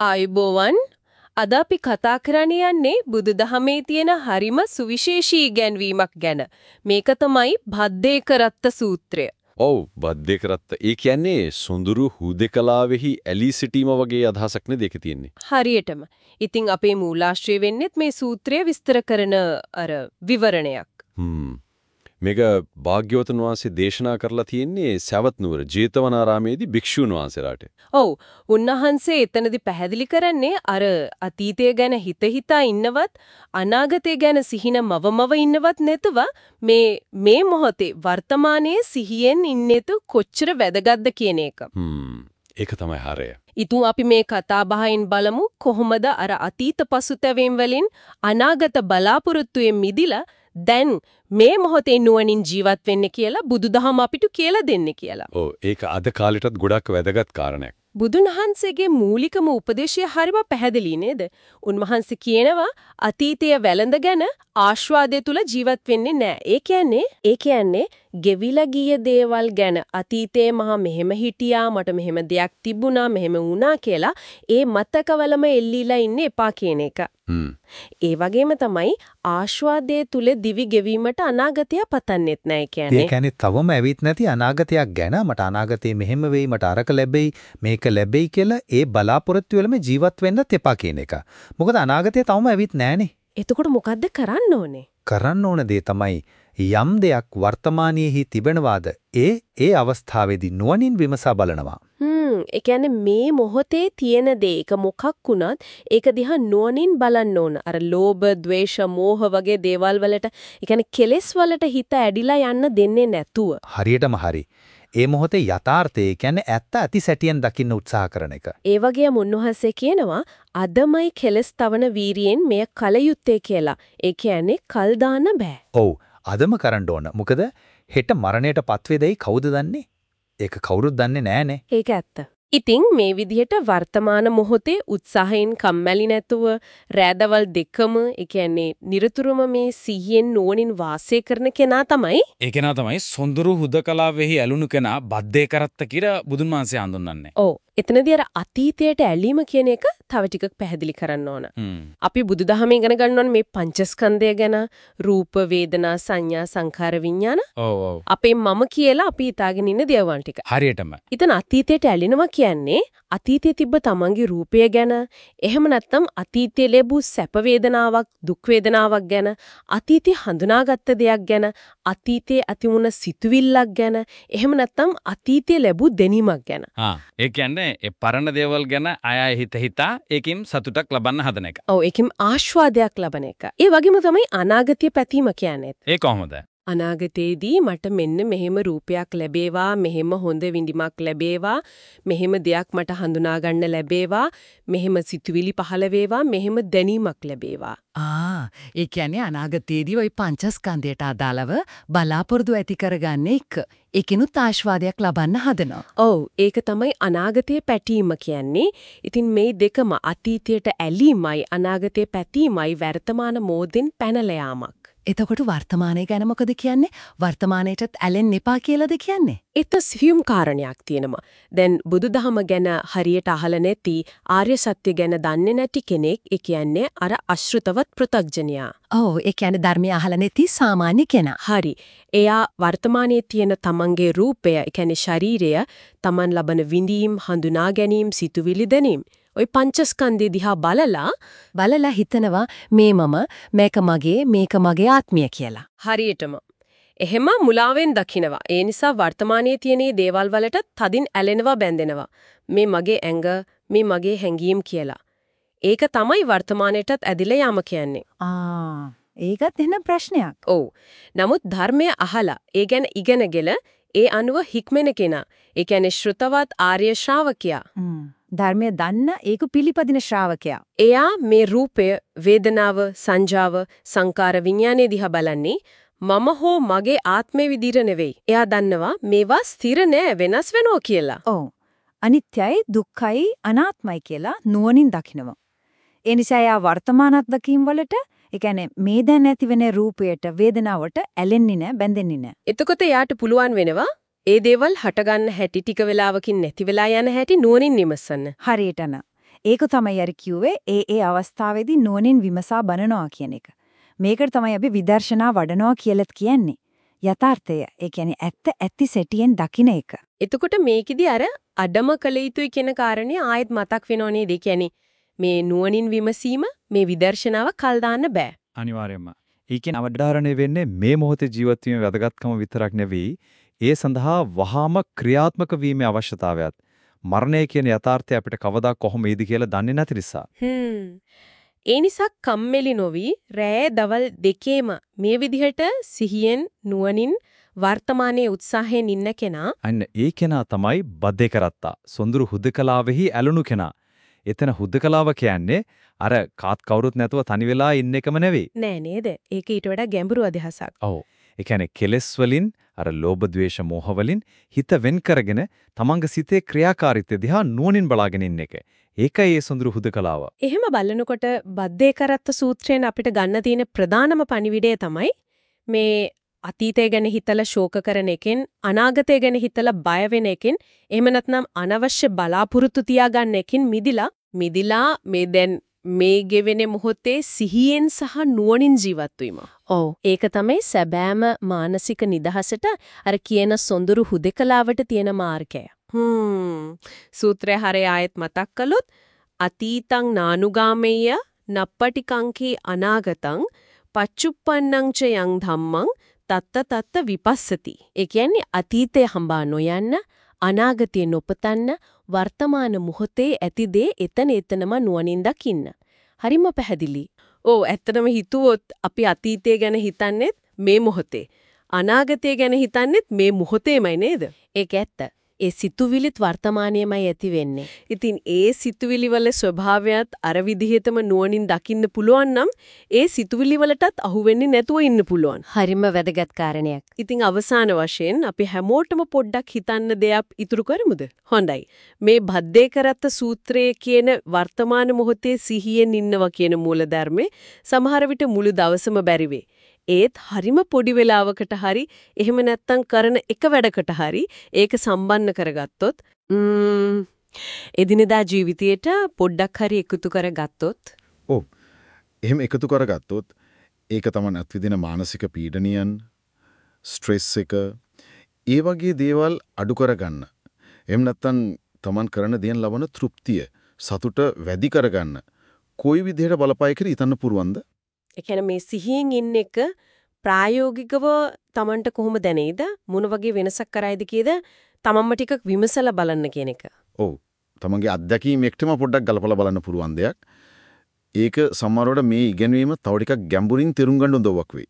ආයුබෝවන් අද අපි කතා කරන්න යන්නේ බුදුදහමේ තියෙන හරිම සුවිශේෂී ඉගැන්වීමක් ගැන. මේක තමයි භද්දේකරත්ත සූත්‍රය. ඔව් බද්දේකරත්ත. ඒ කියන්නේ සොඳුරු හුදෙකලාවෙහි ඇලී සිටීම වගේ අදහසක් නේද ඒකේ තියෙන්නේ. හරියටම. ඉතින් අපේ මූලාශ්‍රය වෙන්නේත් මේ සූත්‍රය විස්තර කරන අර විවරණයක්. හ්ම්. මේක භාග්‍යවතුන් වහන්සේ දේශනා කරලා තියෙන්නේ සවැත් නුවර ජේතවනාරාමේදී භික්ෂුන් වහන්සේලාට. ඔව්. උන්වහන්සේ එතනදී පැහැදිලි කරන්නේ අර අතීතය ගැන හිත හිතා ඉන්නවත් අනාගතය ගැන සිහින මවමව ඉන්නවත් නැතුව මේ මේ මොහොතේ වර්තමානයේ සිහියෙන් ඉන්නේතු කොච්චර වැදගත්ද කියන එක. ඒක තමයි හරය. ඉතින් අපි මේ කතා බහින් බලමු කොහොමද අර අතීත පසුතැවීම් වලින් අනාගත බලාපොරොත්තුයෙන් මිදිලා දැන් මේ මොහොතේ නුවණින් ජීවත් වෙන්න කියලා බුදුදහම අපිට කියලා දෙන්නේ කියලා. ඔව් ඒක අද කාලෙටත් ගොඩක් වැදගත් කාරණයක්. බුදුන් වහන්සේගේ මූලිකම උපදේශය හරිම පැහැදිලි නේද? උන්වහන්සේ කියනවා අතීතය වැළඳගෙන ආස්වාදයේ තුල ජීවත් වෙන්නේ නැහැ. ඒ කියන්නේ ඒ කියන්නේ ගෙවිලා ගිය දේවල් ගැන අතීතයේ මහා මෙහෙම හිටියා මට මෙහෙම දෙයක් තිබුණා මෙහෙම වුණා කියලා ඒ මතකවලම එල්ලීලා ඉන්න එපා කියන එක. ඒ වගේම තමයි ආස්වාදයේ තුල දිවි ගෙවීමට අනාගතය පතන්නෙත් නැහැ කියන්නේ. ඒ කියන්නේ තවම ඇවිත් නැති අනාගතයක් ගැන මට අනාගතේ මෙහෙම වෙයි මට අරක ලැබෙයි මේක ලැබෙයි කියලා ඒ බලාපොරොත්තු වලම ජීවත් වෙන්නත් එපා කියන එක. මොකද අනාගතය තවම ඇවිත් නැහනේ. එතකොට මොකද්ද කරන්න ඕනේ? කරන්න ඕන දේ තමයි යම් දෙයක් වර්තමානයේහි තිබෙනවාද ඒ ඒ අවස්ථාවේදී නුවණින් විමසා බලනවා. හ්ම් ඒ කියන්නේ මේ මොහොතේ තියෙන දේ එක මොකක් වුණත් ඒක දිහා නුවණින් බලන්න ඕන. අර ලෝභ, ద్వේෂ, මෝහ වගේ දේවල් වලට ඒ කියන්නේ කෙලෙස් වලට හිත ඇදිලා යන්න දෙන්නේ නැතුව. හරියටම හරි. ඒ මොහොතේ යථාර්ථය කියන්නේ ඇත්ත ඇති සැටියෙන් දකින්න උත්සාහ කරන එක. ඒ වගේම උන්වහන්සේ කියනවා අදමයි කෙලස් තවන වීරියෙන් මෙය කලයුත්තේ කියලා. ඒ කියන්නේ කල් දාන්න බෑ. ඔව් අදම කරන්න ඕන. මොකද හෙට මරණයට පත්වේදයි කවුද දන්නේ? ඒක කවුරුත් දන්නේ නෑනේ. ඒක ඇත්ත. ඉතින් මේ විදිහට වර්තමාන මොහොතේ උත්සාහයෙන් කම්මැලි නැතුව රෑදවල් දෙකම ඒ කියන්නේ নিরතුරුම මේ සිහියෙන් නුවණින් වාසය කරන කෙනා තමයි ඒ කෙනා තමයි සොඳුරු හුදකලාවෙහි ඇලුණු කෙනා බද්දේ කරත්ත කියලා බුදුන් වහන්සේ හඳුන්වන්නේ. ඔව් එතනදී අර අතීතයට ඇලීම කියන එක තව ටිකක් පැහැදිලි කරන්න ඕන. අපි බුදුදහම ඉගෙන ගන්න ඕනේ මේ පංචස්කන්ධය ගැන රූප වේදනා සංඥා සංඛාර විඥාන. ඔව් ඔව්. අපේ මම කියලා අපි හිතාගෙන ඉන්න දේවල් ටික. හරියටම. ඉතින් අතීතයට ඇලෙනවා කියන්නේ අතීතයේ තිබ්බ තමන්ගේ රූපය ගැන එහෙම නැත්නම් අතීතයේ ලැබූ සැප වේදනාවක් දුක් වේදනාවක් ගැන අතීතයේ හඳුනාගත්ත දෙයක් ගැන අතීතයේ ඇති වුණ සිතුවිල්ලක් ගැන එහෙම නැත්නම් අතීතයේ ලැබූ දැනීමක් ගැන. ආ ඒ කියන්නේ ඒ පරණ දේවල් ගැන අය හිත හිතා ඒකින් සතුටක් ලබන්න හදන එක. ඔව් ඒකෙන් ආස්වාදයක් ලබන එක. ඒ වගේම තමයි අනාගතය පැතීම කියන්නේ. ඒ කොහොමද? අනාගතයේදී මට මෙන්න මෙහෙම රූපයක් ලැබේවා මෙහෙම හොඳ විඳිමක් ලැබේවා මෙහෙම දෙයක් මට හඳුනා ගන්න ලැබේවා මෙහෙම සිතුවිලි පහළ වේවා මෙහෙම දැනීමක් ලැබේවා ආ ඒ කියන්නේ අනාගතයේදී ওই පංචස්කන්ධයට අදාළව බලාපොරොත්තු ඇති කරගන්න එක ඒකිනුත් ආශාවාදයක් ලබන්න හදනවා. ඔව් ඒක තමයි අනාගතයේ පැටීම කියන්නේ. ඉතින් මේ දෙකම අතීතයට ඇලීමයි අනාගතයේ පැතීමයි වර්තමාන මෝදෙන් පැනලා යාමක්. එතකොට වර්තමානය ගැන මොකද කියන්නේ? වර්තමානයටත් ඇලෙන්න එපා කියලාද කියන්නේ? එත සිහියුම් කාරණයක් තියෙනවා. දැන් බුදුදහම ගැන හරියට අහලා නැති ආර්ය සත්‍ය ගැන දන්නේ නැති කෙනෙක් ඒ කියන්නේ අර අශෘතවත් පෘතග්ජනයා. ඔව් ඒ කියන්නේ ධර්මය අහලා නැති සාමාන්‍ය කෙනා. හරි. එයා වර්තමානයේ තියෙන තමන්ගේ රූපය, ඒ කියන්නේ ශරීරය, තමන් ලබන විඳීම්, හඳුනා ගැනීම, සිතුවිලි දැනීම ওই පංචස්කන්ධය දිහා බලලා බලලා හිතනවා මේ මම මේක මගේ මේක මගේ ආත්මය කියලා. හරියටම. එහෙම මුලාවෙන් දකිනවා. ඒ නිසා වර්තමානයේ තියෙන දේවල් වලට තදින් ඇලෙනවා බැඳෙනවා. මේ මගේ ඇඟ, මේ මගේ හැඟීම් කියලා. ඒක තමයි වර්තමානයටත් ඇදිලා යාම කියන්නේ. ආ ඒකත් එහෙනම් ප්‍රශ්නයක්. ඔව්. නමුත් ධර්මය අහලා ඒ ගැන ඉගෙනගෙන ඒ අනුව හික්මෙන කෙනා. ඒ කියන්නේ ශ්‍රුතවත් ආර්ය ශ්‍රාවකයා. ධර්මය දන්න ඒක පිළිපදින ශ්‍රාවකයා. එයා මේ රූපය, වේදනාව, සංජාව, සංකාර විඥානේ දිහා බලන්නේ මම හෝ මගේ ආත්මේ විදිහට නෙවෙයි. එයා දන්නවා මේවා ස්ථිර නෑ වෙනස් වෙනවා කියලා. ඔව්. අනිත්‍යයි, දුක්ඛයි, අනාත්මයි කියලා නුවණින් දකිනවා. ඒ නිසා එයා වර්තමානත් දකීම් වලට ඒ කියන්නේ මේ දැන් ඇති වෙන රූපයට වේදනාවට ඇලෙන්නේ නැහැ බැඳෙන්නේ නැහැ. එතකොට එයාට පුළුවන් වෙනවා ඒ දේවල් හටගන්න හැටි ටික වෙලාවකින් නැති වෙලා යන හැටි නුවණින් විමසන්න. හරියටම. ඒක තමයි අර කිව්වේ ඒ ඒ අවස්ථාවේදී නුවණින් විමසා බලනවා කියන එක. මේකට තමයි අපි විදර්ශනා වඩනවා කියලාත් කියන්නේ. යථාර්ථය. ඒ කියන්නේ ඇත්ත ඇති සැටියෙන් දකින එක. එතකොට මේකෙදි අර අඩම කළ යුතුයි කියන කාරණේ ආයෙත් මතක් වෙනව නේද? කියන්නේ මේ නුවණින් විමසීම මේ විදර්ශනාව කල් දාන්න බෑ. අනිවාර්යයෙන්ම. ඒකෙන් අවධාරණය වෙන්නේ මේ මොහොතේ ජීවත් වීමේ වැදගත්කම විතරක් නෙවෙයි ඒ සඳහා වහාම ක්‍රියාත්මක වීමේ අවශ්‍යතාවයත් මරණය කියන යථාර්ථය අපිට කවදා කොහොමද කියලා දන්නේ නැති නිසා. ඒ නිසා කම්මැලි නොවි රෑ දවල් දෙකේම මේ විදිහට සිහියෙන් නුවණින් වර්තමානයේ උත්සාහයෙන් ඉන්න කෙනා අන්න ඒ කෙනා තමයි බද්දේ කරත්තා. සොඳුරු හුදකලාවෙහි ඇලුණු කෙනා. එතන හුදකලාව කියන්නේ අර කාත් කවුරුත් නැතුව තනි වෙලා ඉන්න එකම නෙවෙයි. නෑ නේද? ඒක ඊට වඩා ගැඹුරු අදහසක්. ඔව්. ඒ කියන්නේ කෙලෙස් වලින් අර ලෝභ ද්වේෂ මෝහ වලින් හිත වෙන් කරගෙන තමන්ගේ සිතේ ක්‍රියාකාරීත්වය දිහා නුවණින් බලාගෙන ඉන්න එක. ඒකයි ඒ සොඳුරු හුදකලාව. එහෙම බලනකොට බද්දේ කරත්ත සූත්‍රයෙන් අපිට ගන්න තියෙන ප්‍රධානම පණිවිඩය තමයි මේ අතීතය ගැන හිතලා ශෝක කරන එකෙන් අනාගතය ගැන හිතලා බය වෙන එකෙන් එහෙම නැත්නම් අනවශ්‍ය බලාපොරොත්තු තියාගන්න එකෙන් මිදිලා මිදිලා මේ දැන් මේ ගෙවෙන මොහොතේ සිහියෙන් සහ නුවණින් ජීවත් වීම. ඔව්. ඒක තමයි සැබෑම මානසික නිදහසට අර කියන සොඳුරු හුදකලාවට තියෙන මාර්ගය. හ්ම්. සූත්‍රය හරය ආයෙත් මතක් කළොත් අතීතං නානුගාමෙය්‍ය නප්පටිකංකේ අනාගතං පච්චුප්පන්නං ච යං ධම්මං තත්ත තත්ත විපස්සති. ඒ කියන්නේ අතීතය හඹා නොයන්න, අනාගතය නොපතන්න, වර්තමාන මොහොතේ ඇති දේ එතන එතනම නුවණින් දකින්න. හරිම පැහැදිලි. ඔව් ඇත්තටම හිතුවොත් අපි අතීතය ගැන හිතන්නේත් මේ මොහොතේ. අනාගතය ගැන හිතන්නේත් මේ මොහොතේමයි නේද? ඒක ඇත්ත. ඒ සිතුවිලිත් වර්තමානයේමයි ඇති වෙන්නේ. ඉතින් ඒ සිතුවිලි වල ස්වභාවයත් අර විදිහටම නුවණින් දකින්න පුළුවන් නම් ඒ සිතුවිලි වලටත් අහු වෙන්නේ නැතුව ඉන්න පුළුවන්. හරිම වැදගත් කාරණයක්. ඉතින් අවසාන වශයෙන් අපි හැමෝටම පොඩ්ඩක් හිතන්න දෙයක් ඉතුරු කරමුද? හොඳයි. මේ භද්දේ කරත්ත සූත්‍රයේ කියන වර්තමාන මොහොතේ සිහියෙන් ඉන්නවා කියන මූලධර්මේ සමහර විට මුළු දවසම බැරි වේ. ඒත් හරිම පොඩි වෙලාවකට හරි එහෙම නැත්තම් කරන එක වැඩකට හරි ඒක සම්බන්ධ කරගත්තොත් ම්ම් එදිනෙදා ජීවිතයට පොඩ්ඩක් හරි එකතු කරගත්තොත් ඔව්. එහෙම එකතු කරගත්තොත් ඒක තමයි අත්විදින මානසික පීඩනියන් ස්ට්‍රෙස් එක ඒ වගේ දේවල් අඩු කරගන්න. එහෙම නැත්නම් Taman කරන දේෙන් ලබන තෘප්තිය සතුට වැඩි කරගන්න. කොයි විදිහට බලපායි කියලා හිතන්න පුරවන්ද? ඒ කියන්නේ මේ සිහියෙන් ඉන්න එක ප්‍රායෝගිකව Tamanට කොහොම දැනෙයිද? මොන වගේ වෙනසක් කරයිද කියද? තමන්ම ටිකක් විමසලා බලන්න කියන එක. ඔව්. තමන්ගේ අත්දැකීම් එක්කම පොඩ්ඩක් ගලපලා බලන්න පුරුවන් දෙයක්. ඒක සමහරවිට මේ ඉගෙනීම තව ටිකක් ගැඹුරින් තේරුම් ගන්න උදව්වක් වෙයි.